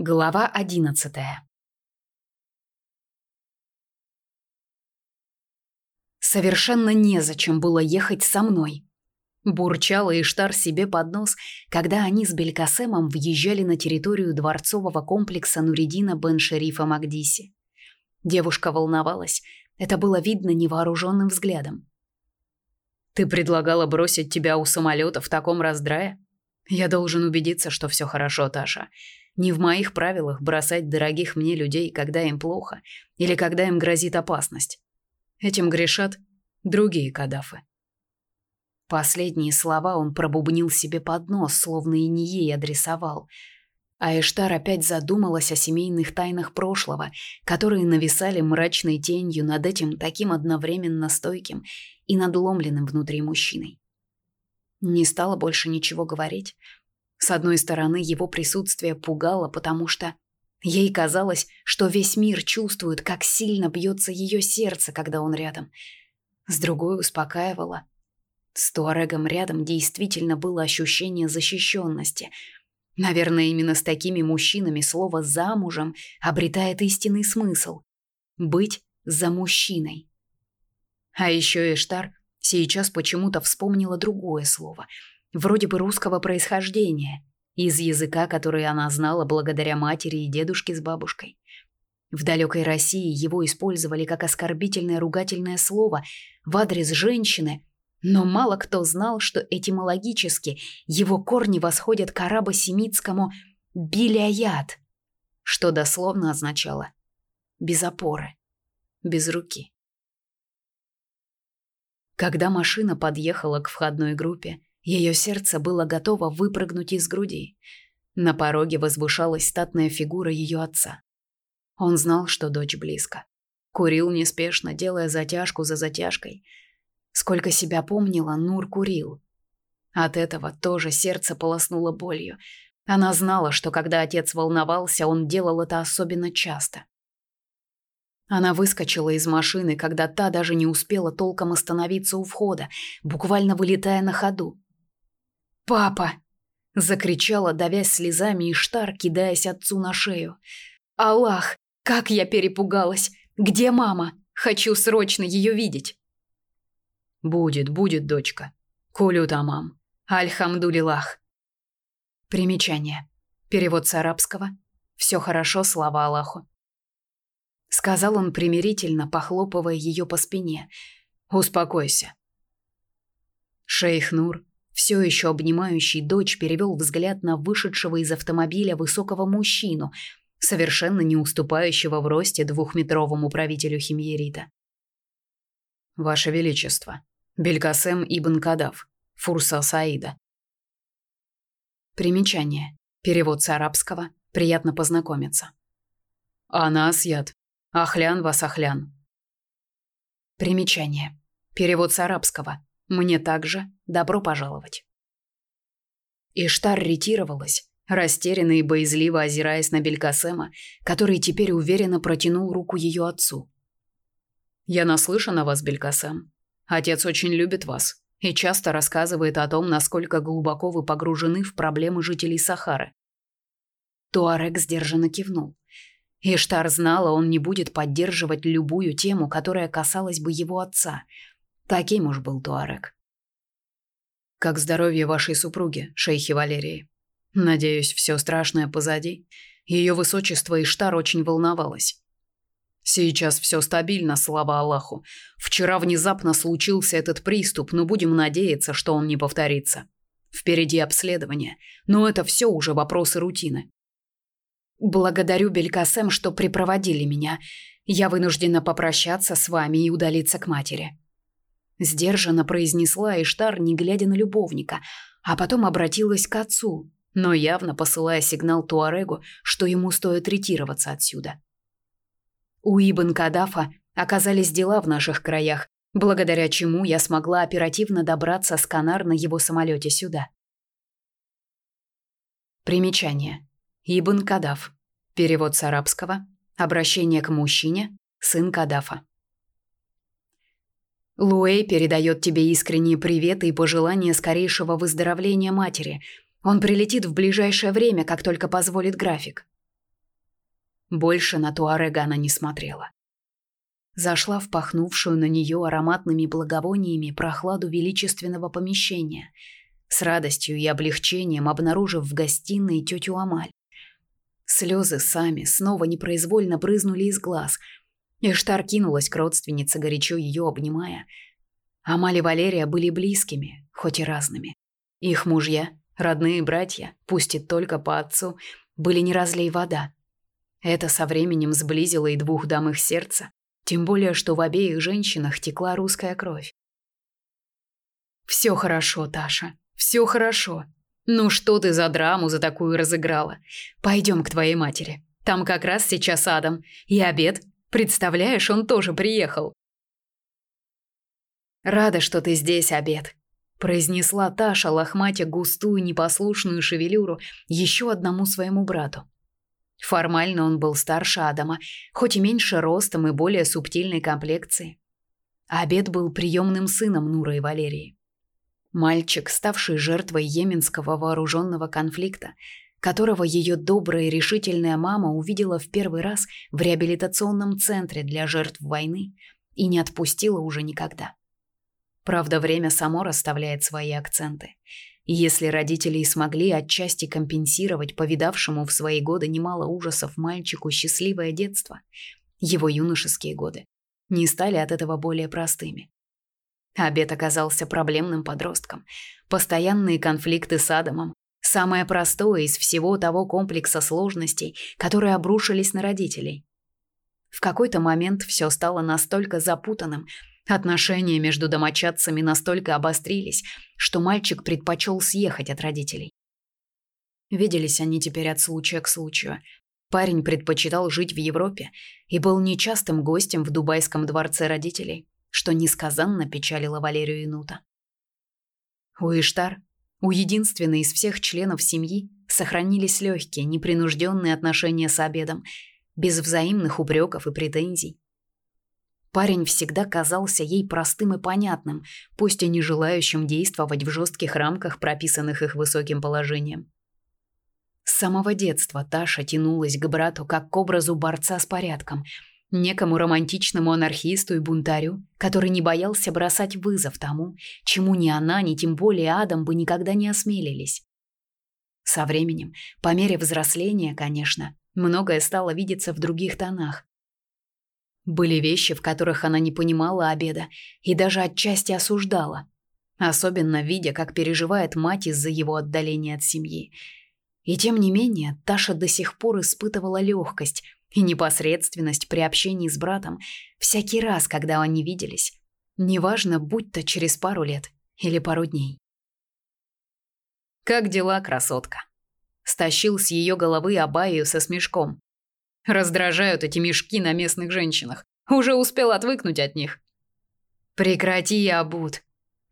Глава одиннадцатая Совершенно незачем было ехать со мной. Бурчала Иштар себе под нос, когда они с Белькасемом въезжали на территорию дворцового комплекса Нуридина бен-Шерифа Магдиси. Девушка волновалась, это было видно невооруженным взглядом. «Ты предлагала бросить тебя у самолета в таком раздрае? Я должен убедиться, что все хорошо, Таша. Не в моих правилах бросать дорогих мне людей, когда им плохо или когда им грозит опасность. Этим грешат другие кадафы. Последние слова он пробубнил себе под нос, словно и не ей адресовал. А Эштар опять задумалась о семейных тайнах прошлого, которые нависали мрачной тенью над этим таким одновременно стойким и надломленным внутри мужчиной. Не стала больше ничего говорить. С одной стороны, его присутствие пугало, потому что ей казалось, что весь мир чувствует, как сильно бьется ее сердце, когда он рядом. С другой успокаивало – с Туарегом рядом действительно было ощущение защищенности. Наверное, именно с такими мужчинами слово «замужем» обретает истинный смысл. Быть за мужчиной. А еще Эштар сейчас почему-то вспомнила другое слово, вроде бы русского происхождения, из языка, который она знала благодаря матери и дедушке с бабушкой. В далекой России его использовали как оскорбительное ругательное слово в адрес женщины, но мало кто знал, что этимологически его корни восходят к арабо-семитскому «биляят», что дословно означало «без опоры», «без руки». Когда машина подъехала к входной группе, ее сердце было готово выпрыгнуть из груди. На пороге возвышалась статная фигура ее отца. Он знал, что дочь близко. Курил неспешно, делая затяжку за затяжкой – Сколько себя помнила, Нур курил. От этого тоже сердце полоснуло болью. Она знала, что когда отец волновался, он делал это особенно часто. Она выскочила из машины, когда та даже не успела толком остановиться у входа, буквально вылетая на ходу. «Папа!» – закричала, давясь слезами и штар, кидаясь отцу на шею. «Аллах, как я перепугалась! Где мама? Хочу срочно ее видеть!» Будет, будет, дочка. Кулю тамам. Альхамдулилах. Примечание. Перевод с арабского. Все хорошо, слава Аллаху. Сказал он примирительно, похлопывая ее по спине. Успокойся. Шейх Нур, все еще обнимающий дочь, перевел взгляд на вышедшего из автомобиля высокого мужчину, совершенно не уступающего в росте двухметровому правителю Химьерита. Ваше величество, Белькасем ибн Кадав, Фурса Саида. Примечание. Перевод с арабского. Приятно познакомиться. Анас яд. Ахлян вас ахлян. Примечание. Перевод с арабского. Мне также добро пожаловать. Иштар ретировалась, растерянно и боязливо озираясь на Белькасема, который теперь уверенно протянул руку ее отцу. «Я наслышан о вас, Белькасем. Отец очень любит вас и часто рассказывает о том, насколько глубоко вы погружены в проблемы жителей Сахары. Туарек сдержанно кивнул. Иштар знала, он не будет поддерживать любую тему, которая касалась бы его отца. Таким уж был Туарек. Как здоровье вашей супруги, шейхи Валерии? Надеюсь, все страшное позади. Ее высочество Иштар очень волновалась. Сейчас все стабильно, слава Аллаху. Вчера внезапно случился этот приступ, но будем надеяться, что он не повторится. Впереди обследование, но это все уже вопросы рутины. Благодарю Белькасем, что припроводили меня. Я вынуждена попрощаться с вами и удалиться к матери. Сдержанно произнесла Иштар, не глядя на любовника, а потом обратилась к отцу, но явно посылая сигнал Туарегу, что ему стоит ретироваться отсюда. У Ибн Кадафа оказались дела в наших краях, благодаря чему я смогла оперативно добраться с Канар на его самолете сюда. Примечание. Ибн Кадаф. Перевод с арабского. Обращение к мужчине. Сын Кадафа. Луэй передает тебе искренние приветы и пожелания скорейшего выздоровления матери. Он прилетит в ближайшее время, как только позволит график. Больше на Туарега она не смотрела. Зашла в пахнувшую на нее ароматными благовониями прохладу величественного помещения, с радостью и облегчением обнаружив в гостиной тетю Амаль. Слезы сами снова непроизвольно брызнули из глаз. Эштар кинулась к родственнице, горячо ее обнимая. Амаль и Валерия были близкими, хоть и разными. Их мужья, родные братья, пусть и только по отцу, были не разлей вода. Это со временем сблизило и двух дам их сердца, тем более, что в обеих женщинах текла русская кровь. «Все хорошо, Таша, все хорошо. Ну что ты за драму за такую разыграла? Пойдем к твоей матери. Там как раз сейчас Адам. И обед. Представляешь, он тоже приехал». «Рада, что ты здесь, обед», – произнесла Таша, лохматя густую непослушную шевелюру еще одному своему брату. Формально он был старше Адама, хоть и меньше ростом и более субтильной комплекции. Обед был приемным сыном Нуры и Валерии. Мальчик, ставший жертвой йеменского вооруженного конфликта, которого ее добрая и решительная мама увидела в первый раз в реабилитационном центре для жертв войны и не отпустила уже никогда. Правда, время само расставляет свои акценты – и если родители смогли отчасти компенсировать повидавшему в свои годы немало ужасов мальчику счастливое детство, его юношеские годы не стали от этого более простыми. Обед оказался проблемным подростком. Постоянные конфликты с Адамом – самое простое из всего того комплекса сложностей, которые обрушились на родителей. В какой-то момент все стало настолько запутанным, Отношения между домочадцами настолько обострились, что мальчик предпочел съехать от родителей. Виделись они теперь от случая к случаю. Парень предпочитал жить в Европе и был нечастым гостем в дубайском дворце родителей, что несказанно печалило Валерию Инута. У Иштар, у единственной из всех членов семьи, сохранились легкие, непринужденные отношения с обедом, без взаимных упреков и претензий. Парень всегда казался ей простым и понятным, пусть и не желающим действовать в жестких рамках, прописанных их высоким положением. С самого детства Таша тянулась к брату как к образу борца с порядком, некому романтичному анархисту и бунтарю, который не боялся бросать вызов тому, чему ни она, ни тем более Адам бы никогда не осмелились. Со временем, по мере взросления, конечно, многое стало видеться в других тонах, были вещи, в которых она не понимала обеда и даже отчасти осуждала, особенно видя, как переживает мать из-за его отдаления от семьи. И тем не менее, Таша до сих пор испытывала легкость и непосредственность при общении с братом всякий раз, когда они виделись, неважно, будь то через пару лет или пару дней. «Как дела, красотка?» Стащил с ее головы Абаю со смешком. Раздражают эти мешки на местных женщинах. Уже успел отвыкнуть от них. Прекрати, Абут,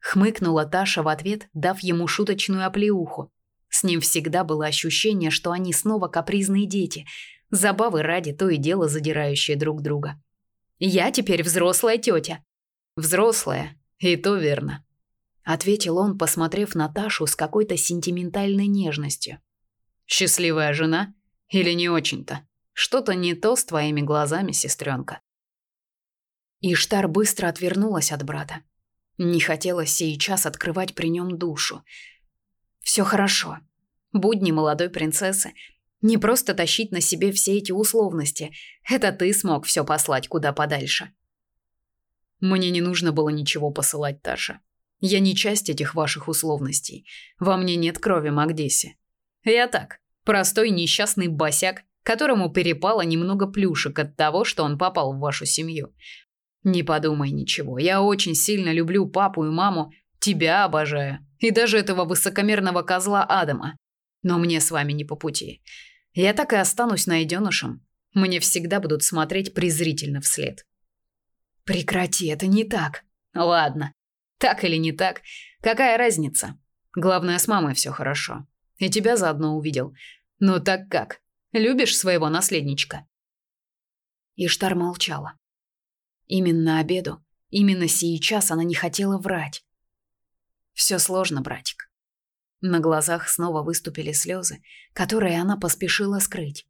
хмыкнула Таша в ответ, дав ему шуточную оплеуху. С ним всегда было ощущение, что они снова капризные дети, забавы ради то и дело задирающие друг друга. Я теперь взрослая тетя. Взрослая, и то верно, ответил он, посмотрев на Ташу с какой-то сентиментальной нежностью. Счастливая жена или не очень-то? Что-то не то с твоими глазами, сестренка. Иштар быстро отвернулась от брата. Не хотелось сейчас открывать при нем душу. Все хорошо. Будни молодой принцессы. Не просто тащить на себе все эти условности. Это ты смог все послать куда подальше. Мне не нужно было ничего посылать, Таша. Я не часть этих ваших условностей. Во мне нет крови Магдеси. Я так, простой несчастный босяк, которому перепало немного плюшек от того, что он попал в вашу семью. Не подумай ничего. Я очень сильно люблю папу и маму, тебя обожаю, и даже этого высокомерного козла Адама. Но мне с вами не по пути. Я так и останусь найденышем. Мне всегда будут смотреть презрительно вслед. Прекрати, это не так. Ладно. Так или не так, какая разница? Главное, с мамой все хорошо. И тебя заодно увидел. Но так как? Любишь своего наследничка?» Иштар молчала. Именно обеду, именно сейчас она не хотела врать. Все сложно, братик. На глазах снова выступили слезы, которые она поспешила скрыть.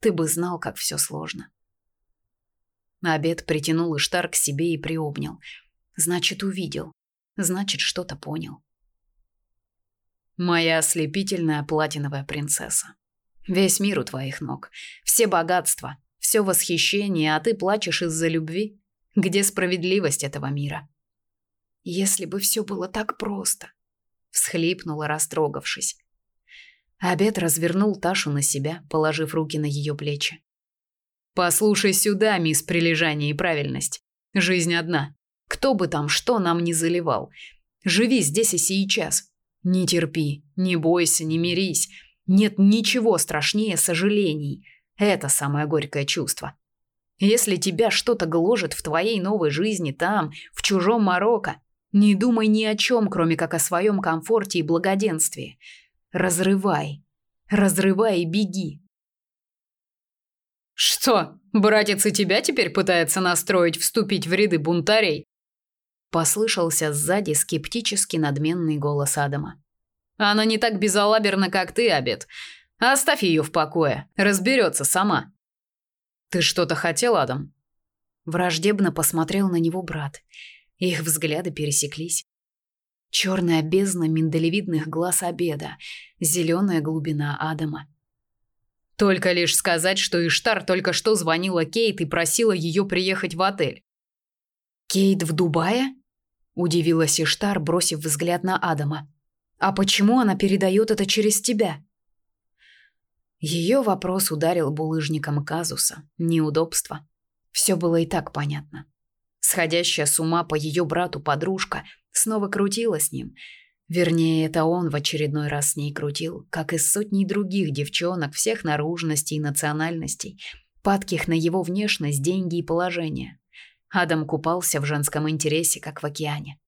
ты бы знал, как все сложно. Обед притянул Иштар к себе и приобнял. Значит, увидел. Значит, что-то понял. Моя ослепительная платиновая принцесса. Весь мир у твоих ног. Все богатства, все восхищение, а ты плачешь из-за любви. Где справедливость этого мира? Если бы все было так просто, всхлипнула, растрогавшись. Обед развернул Ташу на себя, положив руки на ее плечи. Послушай сюда, мисс прилежание и правильность. Жизнь одна. Кто бы там что нам не заливал, живи здесь и сейчас. Не терпи, не бойся, не мирись. Нет ничего страшнее сожалений. Это самое горькое чувство. Если тебя что-то гложет в твоей новой жизни там, в чужом Марокко, не думай ни о чем, кроме как о своем комфорте и благоденствии. Разрывай. Разрывай и беги. Что, братец и тебя теперь пытается настроить вступить в ряды бунтарей? Послышался сзади скептически надменный голос Адама. Она не так безалаберна, как ты, Обед. Оставь ее в покое, разберется сама. Ты что-то хотел, Адам? Враждебно посмотрел на него брат. Их взгляды пересеклись. Черная бездна миндалевидных глаз Обеда, зеленая глубина Адама. Только лишь сказать, что Иштар только что звонила Кейт и просила ее приехать в отель. Кейт в Дубае? удивилась Иштар, бросив взгляд на Адама. А почему она передает это через тебя? Ее вопрос ударил булыжником казуса, неудобства. Все было и так понятно. Сходящая с ума по ее брату подружка снова крутила с ним. Вернее, это он в очередной раз с ней крутил, как и с сотней других девчонок всех наружностей и национальностей, падких на его внешность, деньги и положение. Адам купался в женском интересе, как в океане.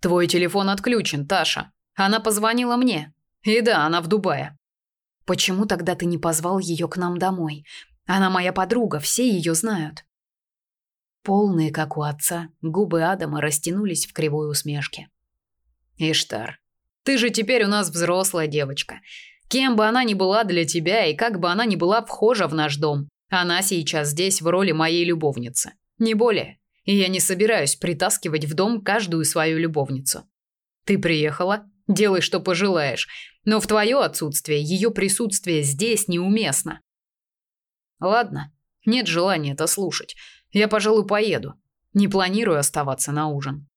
«Твой телефон отключен, Таша», она позвонила мне. И да, она в Дубае. Почему тогда ты не позвал ее к нам домой? Она моя подруга, все ее знают. Полные, как у отца, губы Адама растянулись в кривой усмешке. Иштар, ты же теперь у нас взрослая девочка. Кем бы она ни была для тебя и как бы она ни была вхожа в наш дом, она сейчас здесь в роли моей любовницы. Не более. И я не собираюсь притаскивать в дом каждую свою любовницу. Ты приехала, Делай, что пожелаешь, но в твое отсутствие ее присутствие здесь неуместно. Ладно, нет желания это слушать. Я, пожалуй, поеду. Не планирую оставаться на ужин.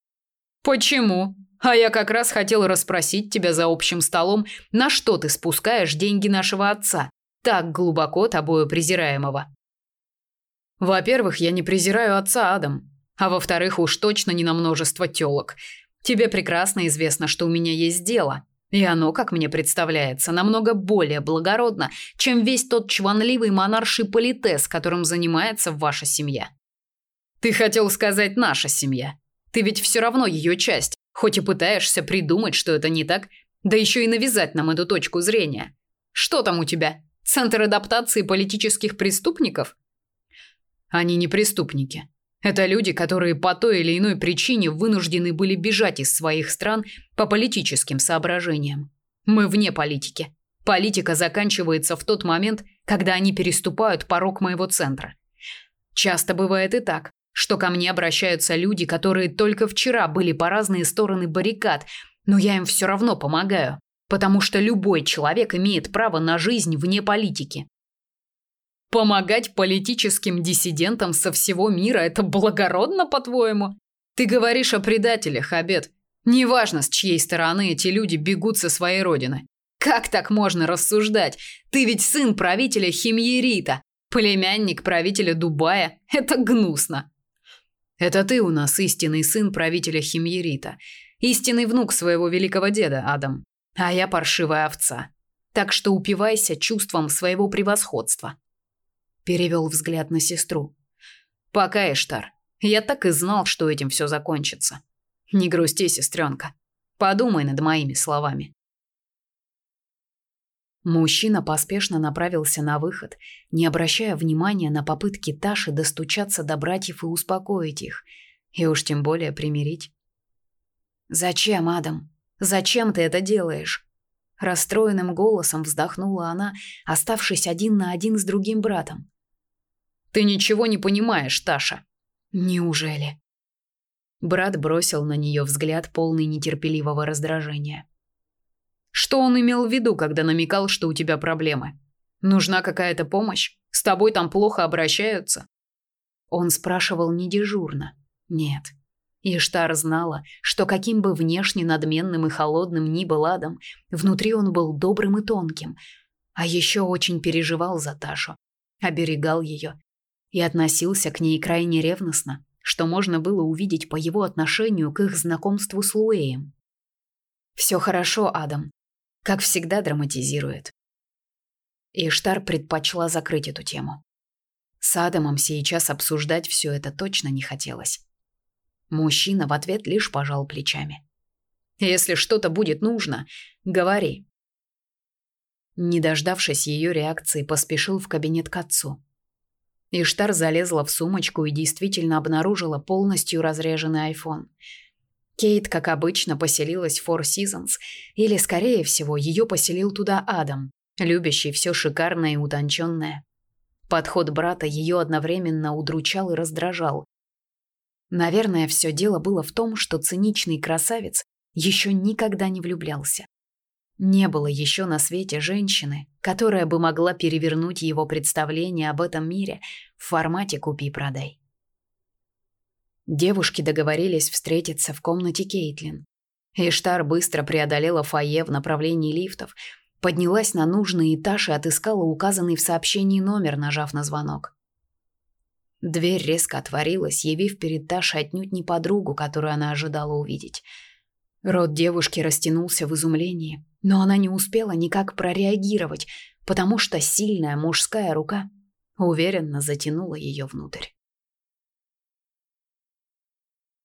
Почему? А я как раз хотел расспросить тебя за общим столом, на что ты спускаешь деньги нашего отца, так глубоко тобою презираемого. Во-первых, я не презираю отца Адам, а во-вторых, уж точно не на множество тёлок. Тебе прекрасно известно, что у меня есть дело, и оно, как мне представляется, намного более благородно, чем весь тот чванливый монарший политес, которым занимается ваша семья. Ты хотел сказать наша семья. Ты ведь все равно ее часть, хоть и пытаешься придумать, что это не так, да еще и навязать нам эту точку зрения. Что там у тебя? Центр адаптации политических преступников? Они не преступники. Это люди, которые по той или иной причине вынуждены были бежать из своих стран по политическим соображениям. Мы вне политики. Политика заканчивается в тот момент, когда они переступают порог моего центра. Часто бывает и так, что ко мне обращаются люди, которые только вчера были по разные стороны баррикад, но я им все равно помогаю, потому что любой человек имеет право на жизнь вне политики. Помогать политическим диссидентам со всего мира это благородно, по-твоему? Ты говоришь о предателях, Обед. Неважно, с чьей стороны эти люди бегут со своей родины. Как так можно рассуждать? Ты ведь сын правителя Химьерита, племянник правителя Дубая. Это гнусно. Это ты у нас истинный сын правителя Химьерита, истинный внук своего великого деда, Адам. А я паршивая овца. Так что упивайся чувством своего превосходства перевел взгляд на сестру. Пока, Эштар. Я так и знал, что этим все закончится. Не грусти, сестренка. Подумай над моими словами. Мужчина поспешно направился на выход, не обращая внимания на попытки Таши достучаться до братьев и успокоить их, и уж тем более примирить. Зачем, Адам? Зачем ты это делаешь? Расстроенным голосом вздохнула она, оставшись один на один с другим братом. Ты ничего не понимаешь, Таша. Неужели? Брат бросил на нее взгляд полный нетерпеливого раздражения. Что он имел в виду, когда намекал, что у тебя проблемы? Нужна какая-то помощь? С тобой там плохо обращаются? Он спрашивал не дежурно. Нет. Иштар знала, что каким бы внешне надменным и холодным ни был Адам, внутри он был добрым и тонким, а еще очень переживал за Ташу, оберегал ее и относился к ней крайне ревностно, что можно было увидеть по его отношению к их знакомству с Луэем. Все хорошо, Адам. Как всегда драматизирует. Иштар предпочла закрыть эту тему. С Адамом сейчас обсуждать все это точно не хотелось. Мужчина в ответ лишь пожал плечами. Если что-то будет нужно, говори. Не дождавшись ее реакции, поспешил в кабинет к отцу. Иштар залезла в сумочку и действительно обнаружила полностью разряженный iPhone. Кейт, как обычно, поселилась в Four Seasons, или, скорее всего, ее поселил туда Адам, любящий все шикарное и утонченное. Подход брата ее одновременно удручал и раздражал. Наверное, все дело было в том, что циничный красавец еще никогда не влюблялся. Не было еще на свете женщины, которая бы могла перевернуть его представление об этом мире в формате «купи-продай». Девушки договорились встретиться в комнате Кейтлин. Иштар быстро преодолела фойе в направлении лифтов, поднялась на нужный этаж и отыскала указанный в сообщении номер, нажав на звонок. Дверь резко отворилась, явив перед Ташей отнюдь не подругу, которую она ожидала увидеть. Рот девушки растянулся в изумлении, но она не успела никак прореагировать, потому что сильная мужская рука уверенно затянула ее внутрь.